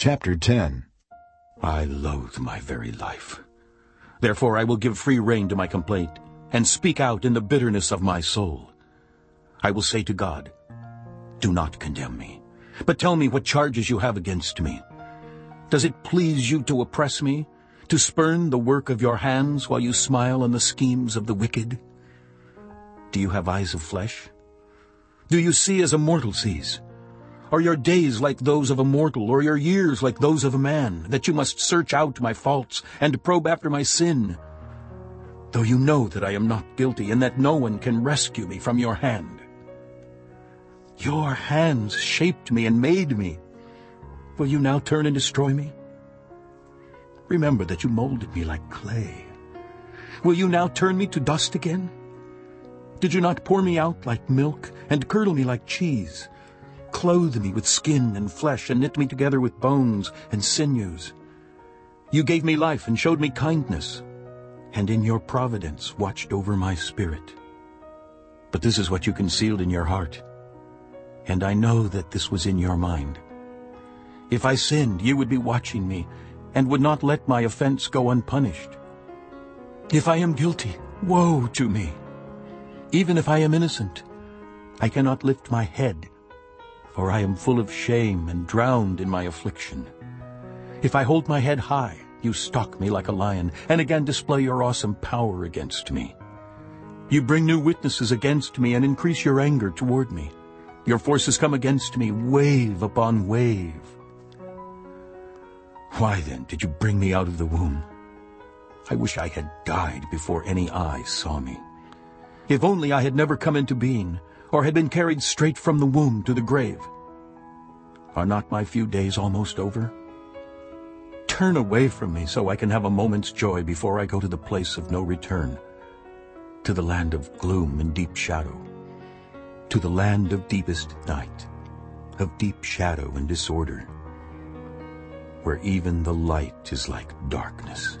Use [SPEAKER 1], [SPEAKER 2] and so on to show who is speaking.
[SPEAKER 1] Chapter 10
[SPEAKER 2] I loathe my very life. Therefore I will give free rein to my complaint, and speak out in the bitterness of my soul. I will say to God, Do not condemn me, but tell me what charges you have against me. Does it please you to oppress me, to spurn the work of your hands while you smile on the schemes of the wicked? Do you have eyes of flesh? Do you see as a mortal sees? Are your days like those of a mortal, or your years like those of a man, that you must search out my faults and probe after my sin? Though you know that I am not guilty, and that no one can rescue me from your hand. Your hands shaped me and made me. Will you now turn and destroy me? Remember that you molded me like clay. Will you now turn me to dust again? Did you not pour me out like milk and curdle me like cheese? Clothe me with skin and flesh and knit me together with bones and sinews. You gave me life and showed me kindness, and in your providence watched over my spirit. But this is what you concealed in your heart, and I know that this was in your mind. If I sinned, you would be watching me, and would not let my offense go unpunished. If I am guilty, woe to me! Even if I am innocent, I cannot lift my head, for I am full of shame and drowned in my affliction. If I hold my head high, you stalk me like a lion, and again display your awesome power against me. You bring new witnesses against me and increase your anger toward me. Your forces come against me, wave upon wave. Why then did you bring me out of the womb? I wish I had died before any eye saw me. If only I had never come into being, or had been carried straight from the womb to the grave. Are not my few days almost over? Turn away from me so I can have a moment's joy before I go to the place of no return, to the land of gloom and deep shadow, to the land of deepest night, of deep shadow and disorder, where even the light is like darkness.